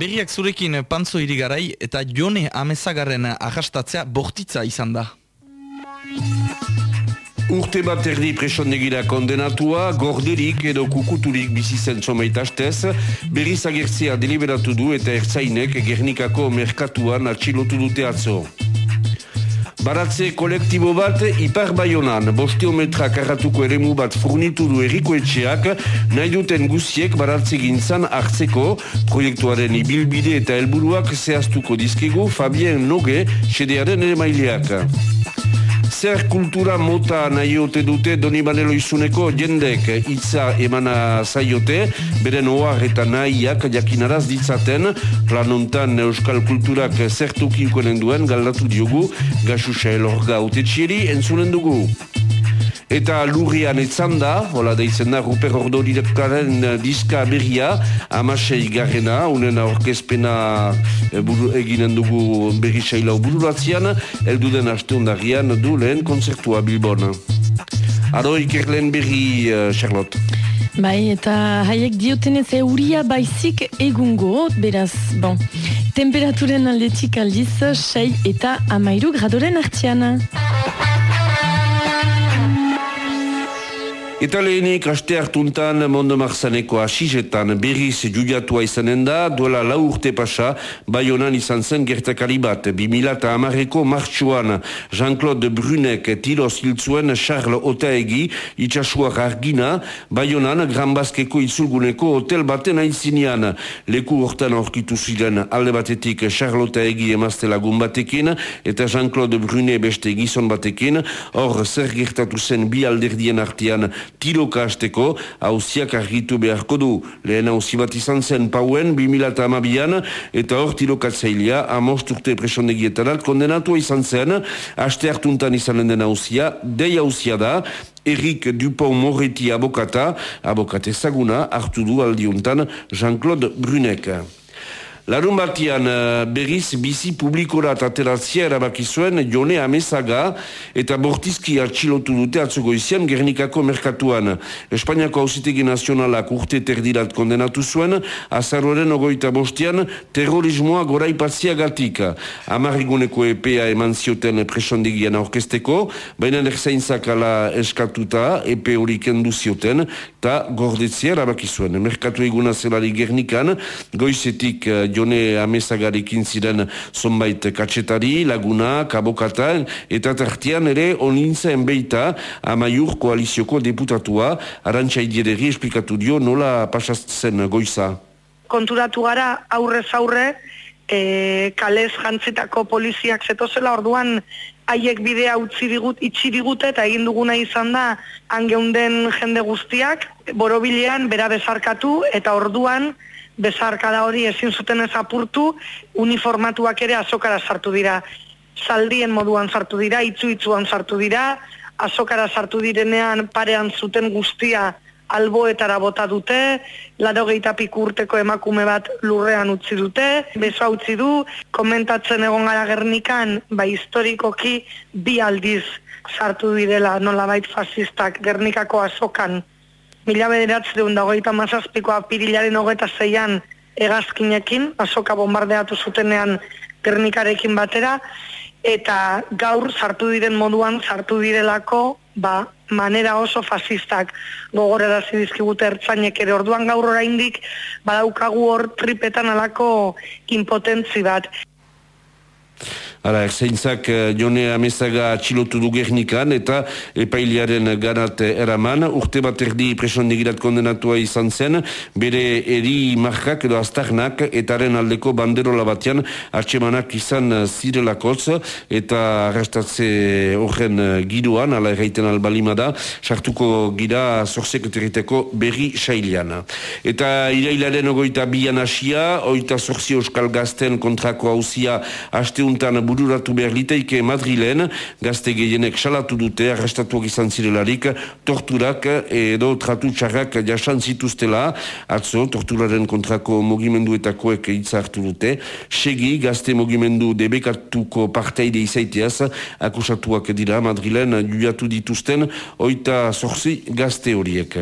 Berriak zurekin pantzo irigarai eta jone amezagarren ahastatzea bortitza izan da. Urte bat erdi presondegira kondenatua, gorderik edo kukuturik bizi zen somaitastez, berriz agertzea deliberatu du eta ertzainek Gernikako merkatuan atxilotu dute atzo. Baratze kolektibo bat ipar baionan, bosteometra karratuko eremu bat furnitu du eriko etxeak, nahi duten guziek baratze gintzan hartzeko, proiektuaren ibilbide eta helburuak zehaztuko dizkigu Fabien Noge, sedearen ere maileak. Zer kultura mota nahi ote dute Doni Banelo izuneko jendek hitza emana zaiote, beren oar eta nahiak jakinaraz ditzaten, planontan euskal kulturak zertukinkoen duen galdatu diogu, gaxusa elorga utetxieri entzunen dugu. Eta lurrian etzan da, hola deitzen da, Ruper Ordorirekaren eh, diska berria, amasei garrena, unen aurkezpena e, eginen dugu berri sailau bururatzean, elduden aste ondarian du lehen konzertua Bilbon. Ado ikerlen berri, uh, Charlotte. Bai, eta haiek diotenez euria baizik egungo, beraz, bon, temperaturen aldetik aldiz, sei eta amairu gradoren hartziana. Eta lehenik aste hartuntan Mondo Marzaneko asizetan berriz judiatua izanen da, duela lau urte pasa, bai honan izan zen gertakari bat. 2000 eta amareko martxuan Jean-Claude Brunek tiro ziltzuen Charles Otaegi itxasuak argina, bai honan Gran Baskeko izulguneko hotel baten aintzinean. Leku hortan aurkitu ziren alde batetik Charles Otaegi emazte lagun batekin, eta Jean-Claude Brunet beste gizon batekin, hor zer gertatu zen bi alderdien artean tiroka hasteko hauziak argitu beharko du. Lehen hauzi bat izan zen pauen 2008an eta hor tirokatzailea amost urte presondegietarat kondenatua izan zen haste hartuntan izan den hauzia, dei hauzia da, Erik Dupont Moretti abokata, abokate zaguna, hartu du aldiuntan Jean-Claude Brunek. Larun batian uh, berriz bizi publikora ateratzia erabaki zuen jone amezaga eta bortizki atxilotu dute atzugo izan Gernikako merkatuan. Espainiako hausitegi nazionalak urte terdirat kondenatu zuen, azarroren ogoita bostian terrorismoa gora ipatzia gatik. Amarriguneko EPA eman zioten presondigian aurkesteko, baina erzainzak ala eskatuta EP hori kendu zioten, eta gordetzia erabaki zuen. Merkatu eguna zelari Gernikan, goizetik uh, jone amezagarikin ziren zonbait katsetari, laguna, kabokata, eta tartian ere onintzen beita amaiur koalizioko deputatua, arantxa idiereri esplikatu dio nola pasatzen goiza. Konturatu gara aurrez aurre, e, kalez jantzitako poliziak zetozela orduan haiek bidea utzi digut, itxi digute eta egin duguna izan da angeunden jende guztiak, borobilean bera bezarkatu eta orduan bezarkada hori ezin zuten ez apurtu, uniformatuak ere azokara sartu dira. Zaldien moduan sartu dira, itzu itzuan sartu dira, azokara sartu direnean parean zuten guztia alboetara bota dute, laro urteko emakume bat lurrean utzi dute, besoa utzi du, komentatzen egon gara gernikan, ba historikoki bi aldiz sartu direla nolabait fasistak gernikako azokan mila bederatz deun dagoita mazazpiko apirilaren hogeta zeian egazkinekin, asoka bombardeatu zutenean ternikarekin batera, eta gaur sartu diren moduan sartu direlako ba, manera oso fasistak gogorera zidizkigute ertzainek ere orduan gaur oraindik badaukagu hor tripetan alako impotentzi bat. Hala, erzeintzak eh, jone amezaga atxilotu du gernikan eta epailiaren ganat eraman. Urte bat erdi presondigirat kondenatua izan zen, bere eri markak edo aztarnak etaren aldeko banderola batean atxemanak izan zirelakotz eta arrastatze horren giroan, ala erraiten albalima da, sartuko gira zorzek eteriteko berri sailean. Eta irailaren ogoita bian asia, oita zorzi euskal gazten kontrako hauzia asteuntan bururatu behar liteike Madrilen, gazte gehienek salatu dute, arrestatuak izan zirelarik, torturak edo tratu txarrak jasan zituztela, atzo, torturaren kontrako mogimenduetakoek hitza hartu dute, segi gazte mogimendu debekatuko parteide izaiteaz, akusatuak dira Madrilen, juiatu dituzten, oita zorzi gazte horiek.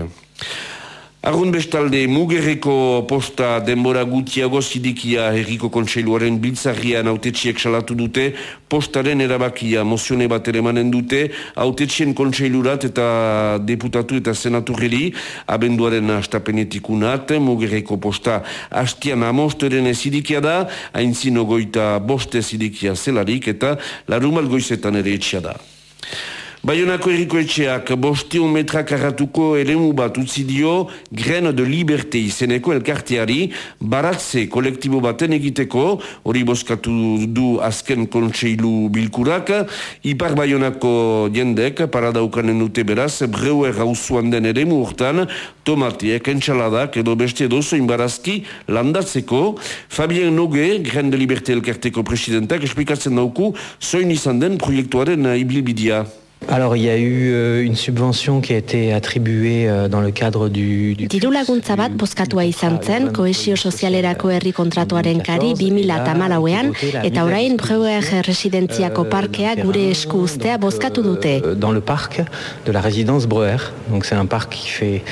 Arrun bestalde, mugerreko posta denbora gutiago zidikia herriko kontseiluaren biltzarrian autetxiek salatu dute, postaren erabakia mozione bat ere manen dute, autetxien kontseilurat eta deputatu eta senaturreri, abenduaren astapenetik unat, mugerreko posta hastian amosteren zidikia da, haintzin ogoita boste zidikia zelarik eta larumal goizetan ere etxia da. Baionako eriko etxeak bostion metrak arratuko eremu bat utzi dio Gren de Liberté izeneko elkarteari baratze kolektibo baten egiteko. Hori boskatu du azken kontseilu bilkurak. Ipar Baionako jendek paradaukanen dute beraz breuer hauzuan den eremu urtan tomatiek, entxaladak edo beste dozoin barazki landatzeko. Fabien Nogue, Gren de Liberté elkarteko presidentak esplikatzen dauku zoin izan den proiektuaren ibilbidia. Alors, il y a eu euh, une subvention qui a été attribuée euh, dans le cadre du... du Diru laguntza bat bozkatua izan zen kohesio sozialerako herri kontratuaren kari 2008an eta orain Breuer residentziako parkea gure esku ustea bozkatu dute. Euh, dans le parc de la résidence Breuer. Donc c'est un parc qui fait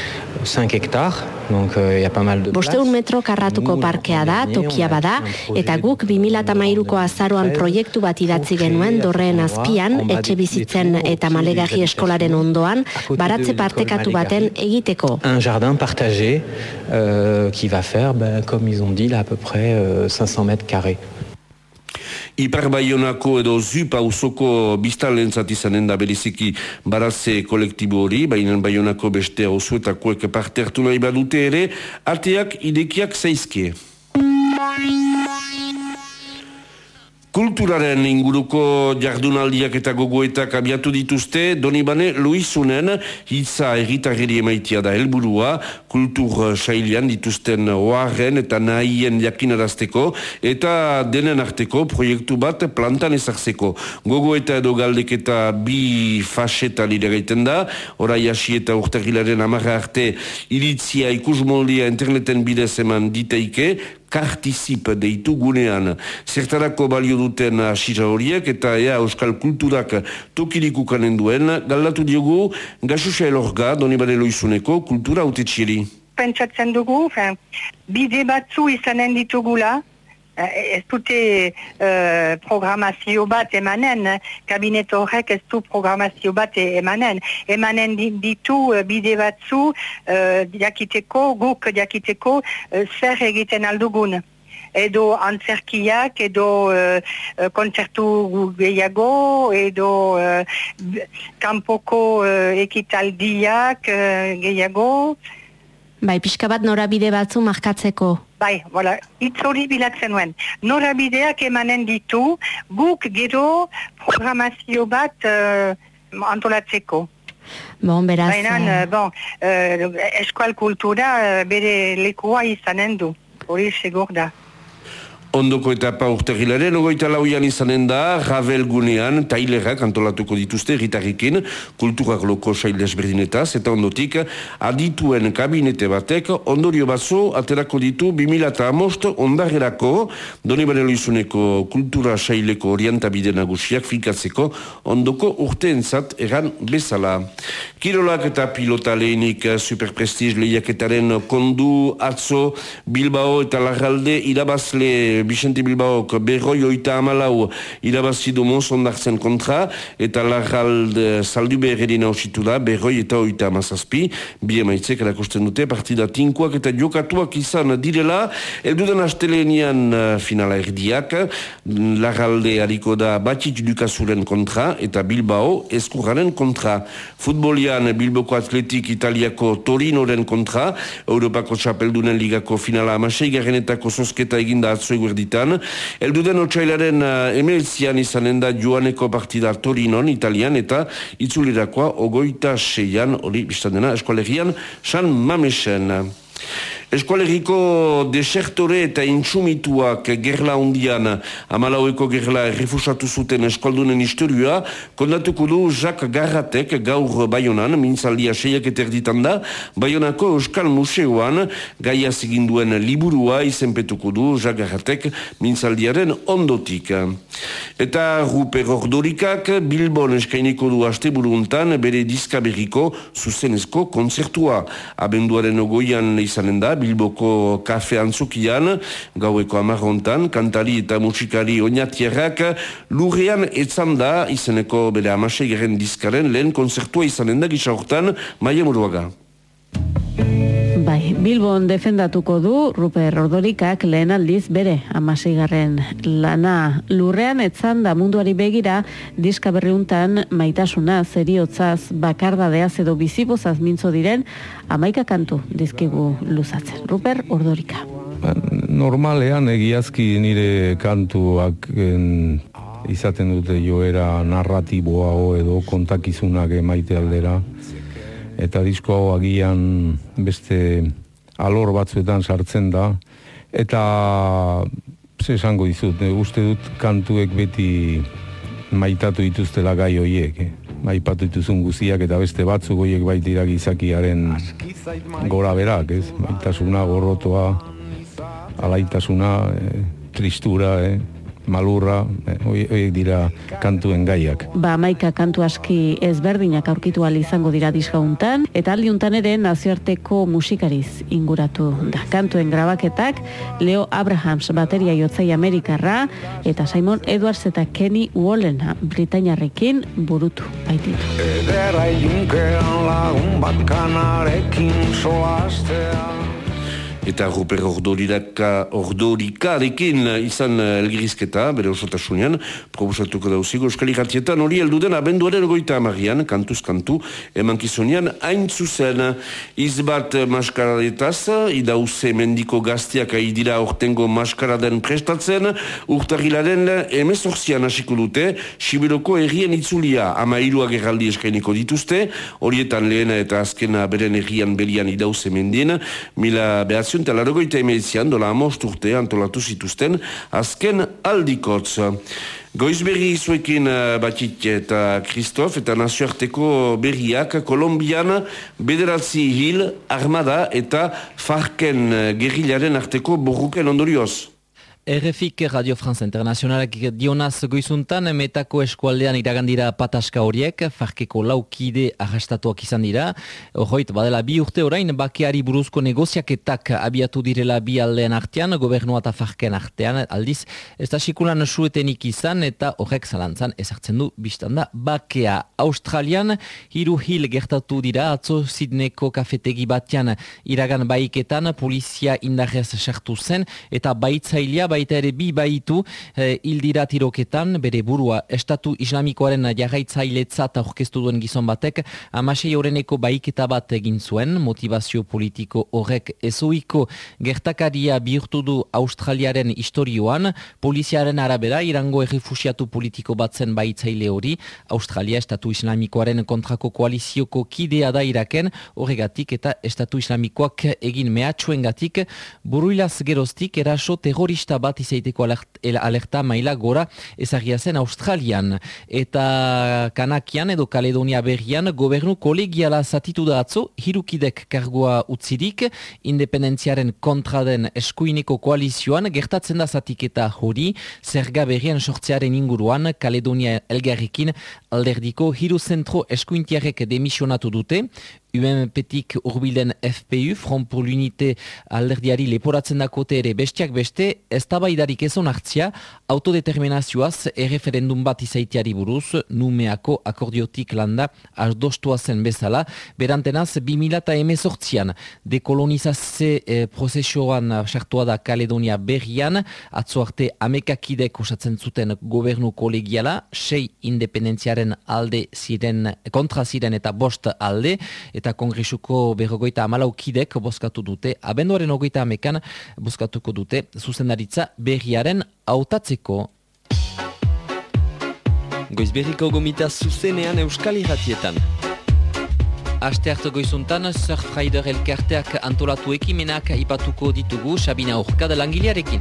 5 hectares. Donc il y a pas mal de Bosteun metro karratuko parkea da, tokia bada, eta guk 2008ko azaroan proiektu bat idatzi genuen dorreen azpian, etxe bizitzen eta malegarri eskolaren ondoan, baratze partekatu baten egiteko. Un jardin partagé euh, qui va faire, ben, comme ils ont dit, là, à peu près euh, 500 mètres carrés. Edo Zup hausoko biztalen izanen da beriziki baratze kolektibo hori, baina Baionako beste hausuetakoek parte hartu nahi badute ere, arteak idekiak zaizkie. Kulturaren inguruko jardunaldiak eta gogoetak abiatu dituzte, Donibane Luizunen hitza egitarri emaitia da helburua, kultur sailian dituzten oaren eta nahien jakinarazteko eta denen arteko proiektu bat plantan ezartzeko. Gogoeta edo galdeketa bi faseta lire gaiten da, orai hasi eta urtagilaren amarra arte iritzia ikusmoldia interneten bidez eman diteike, kartizip deitu gunean zertarako balio duten asira horiek eta ea euskal kulturak tokirik ukanen duen galdatu diogu Gaxuxa Elorga, doni bade loizuneko kultura haute txiri. Pentsatzen dugu, fin, bide batzu izanen ditugula, ez dute uh, programazio bat emanen, kabinet horrek ez du programazio bat emanen. Emanen ditu uh, bide batzu uh, diakiteko, guk diakiteko uh, zer egiten aldugun edo antzerkiak, edo uh, kontzertu gehiago, edo uh, kanpoko uh, ekitaldiak uh, gehiago. Bai, pixka bat norabide batzu markatzeko. Bai, voilà, hitz hori bilatzen nuen. Norabideak emanen ditu, guk gero programazio bat uh, antolatzeko. Bon, beraz... Baina, bon, uh, eskual kultura uh, bere lekua izanen du, hori segur da. Ondoko etapa urtegilaren, ogoita lauian izanen da, Ravel gunean, tailerak antolatuko dituzte, ritarrikin, kulturak loko sailez berdinetaz, eta ondotik, adituen kabinete batek, ondorio batzo, aterako ditu, 2000 eta amost, ondarrerako, doni izuneko kultura saileko orientabide nagusiak fikatzeko, ondoko urteentzat eran bezala. Kirolak eta pilota lehenik superprestiz lehiaketaren kondu atzo Bilbao eta Larralde irabazle Vicente Bilbaok berroi oita amalau irabazidu monzondartzen kontra eta Larralde saldu beheredin hausitu da berroi eta oita amazazpi bi emaitzek erakosten dute partida tinkoak eta jokatuak izan direla. Eldudan astelenian uh, finala erdiak. Larralde hariko da batik dukazuren kontra eta Bilbao eskurraren kontra. Futbolia Ligan Bilboko Atletik Italiako Torinoren kontra, Europako Txapeldunen Ligako finala amasei garrenetako sosketa eginda atzo eguerditan. Elduden otxailaren uh, emelzian izanen da joaneko partida Torinon, Italian, eta itzulirakoa ogoita seian, hori biztan dena, eskualerian, San Mamesen. Eskualeriko desertore eta intsumituak gerla undian amalaueko gerla refusatu zuten eskualdunen historioa, kondatuko du Jacques Garratek gaur Bayonan, mintzaldia seiak eterditan da, Bayonako Euskal Museoan gaia ziginduen liburua izenpetuko du Jacques Garratek mintzaldiaren ondotik. Eta Ruper Ordorikak Bilbon eskainiko du haste buruntan bere diskaberiko zuzenezko konzertua. Abenduaren ogoian izanen da, Bilboko kafe antzukian, gaueko amarrontan, kantari eta musikari oinatierrak, lurrean etzan da, izeneko bere amasei garen diskaren lehen konzertua izanen da gisa hortan, maia muruaga. Bai, Bilbon defendatuko du Ruper Ordorikak lehen aldiz bere amaseigarren lana. Lurrean etzan da munduari begira diska berriuntan maitasuna zeriotzaz bakardadeaz edo bizibozaz mintzo diren amaika kantu dizkigu luzatzen. Ruper Ordorika. Ba, normalean egiazki nire kantuak en, izaten dute joera narratiboa edo kontakizunak emaite aldera eta disko hau agian beste alor batzuetan sartzen da eta ze esango dizut, e, uste dut kantuek beti maitatu dituztela gai hoiek, eh? maipatu dituzun guziak eta beste batzuk hoiek baitira gizakiaren gora berak, ez? Maitasuna, gorrotoa, alaitasuna, eh, tristura, eh? Malurra, horiek dira kantuen gaiak. Ba, maika kantu aski ezberdinak aurkitu izango dira disgauntan, eta aldiuntan ere nazioarteko musikariz inguratu da. Kantuen grabaketak Leo Abrahams bateria jotzai Amerikarra, eta Simon Edwards eta Kenny Wallen Britainarrekin burutu baititu. Edera ilunkean lagun bat kanarekin eta Ruper Ordorika, Ordorikarekin izan eh, elgirizketa, bere osotasunean, probusatuko dauzigo Euskal Iratietan, hori elduden abenduaren goita amarian, kantuz kantu, eman kizunean, hain zuzen, izbat maskararetaz, idauze mendiko gaztiak aidira ortengo maskaraden prestatzen, urtarilaren emezorzian hasiko dute, Sibiroko errien itzulia. Ama irua geraldi eskainiko dituzte, horietan lehena eta azkena beren errian belian idauze mendien, mila behatzen eta larogoita emeizian, dola amost urte antolatu zituzten, azken aldikotz. Goiz berri izuekin uh, batit eta Kristof eta nazioarteko berriak Kolombian bederatzi hil, armada eta farken uh, gerrilaren arteko borruken ondorioz. RFIK Radio France Internationalak dionaz goizuntan metako eskualdean iragandira pataska horiek, farkeko laukide arrastatuak izan dira. Horroit, badela bi urte orain, bakeari buruzko negoziaketak abiatu direla bi aldean artean, gobernua eta farken artean, aldiz, ez da sikulan suetenik izan eta horrek zalantzan ezartzen du biztanda bakea. Australian, hiru hil gertatu dira, atzo zidneko kafetegi batean iragan baiketan, polizia indarrez sartu zen, eta baitzailea baita ere bi baitu hildira tiroketan, bere burua estatu islamikoaren jarraitzailetzat aurkeztu duen gizon batek, amasei horreneko baiketa bat egin zuen, motivazio politiko horrek ezoiko gertakaria bihurtu du Australiaren historioan, poliziaren arabera irango errefusiatu politiko batzen baitzaile hori, Australia estatu islamikoaren kontrako koalizioko kidea da iraken, horregatik eta estatu islamikoak egin mehatxuen gatik, buruilaz geroztik eraso terrorista bat izaiteko alerta maila gora ezagia zen Australian. Eta Kanakian edo Kaledonia berrian gobernu kolegiala zatitu da atzo, hirukidek kargoa utzirik, independentziaren kontra den eskuineko koalizioan, gertatzen da zatiketa hori, zerga berrien sortzearen inguruan, Kaledonia elgarrikin alderdiko hiru zentro eskuintiarek demisionatu dute, UMPtik urbilen FPU, Front pour l'Unité alderdiari leporatzen dakote ere. Bestiak beste, ez tabaidarik hartzia, autodeterminazioaz erreferendum bat izaiteari buruz, numeako akordiotik landa ardostua zen bezala, berantenaz 2018an dekolonizazze eh, prozesioan sartua da Kaledonia berrian, atzo arte amekakidek osatzen zuten gobernu kolegiala, sei independentziaren alde ziren, kontra ziren eta bost alde, eta kongresuko berrogoita amalaukidek bozkatu dute, abenduaren ogoita amekan bozkatuko dute, zuzendaritza berriaren hautatzeko. Goizberriko gomita zuzenean euskal irratietan. Aste hartu goizuntan, Surfrider elkarteak antolatu ekimenak ipatuko ditugu Sabina Urkada langilearekin.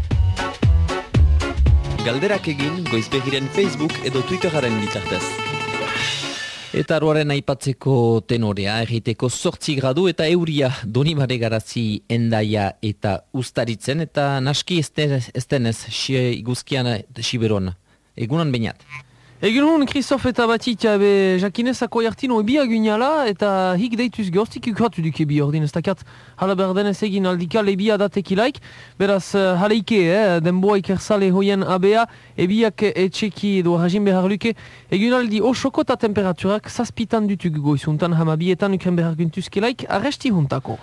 Galderak egin goizbegiren Facebook edo Twitteraren bitartez. Eta aruaren aipatzeko tenorea, egiteko sortzi gradu eta euria donibare garazi endaia eta ustaritzen, eta naski ez denez, xie iguzkian siberon. Egunan bainat. Egun hon, Christophe eta Batit, be, jakinezako jartino ebia guinala, eta hik deituz gehoztik ukratu duk ebi ordin, ez dakat hala berdenez egin aldikal ebia datekilaik, beraz uh, haleike, eh, denboa ikersale hoien abea, ebiak etxeki edo hajin behar luke, egun aldi osoko eta temperaturak zazpitan dutuk goizuntan hamabietan ukren behar guntuzkilaik, arresti huntako.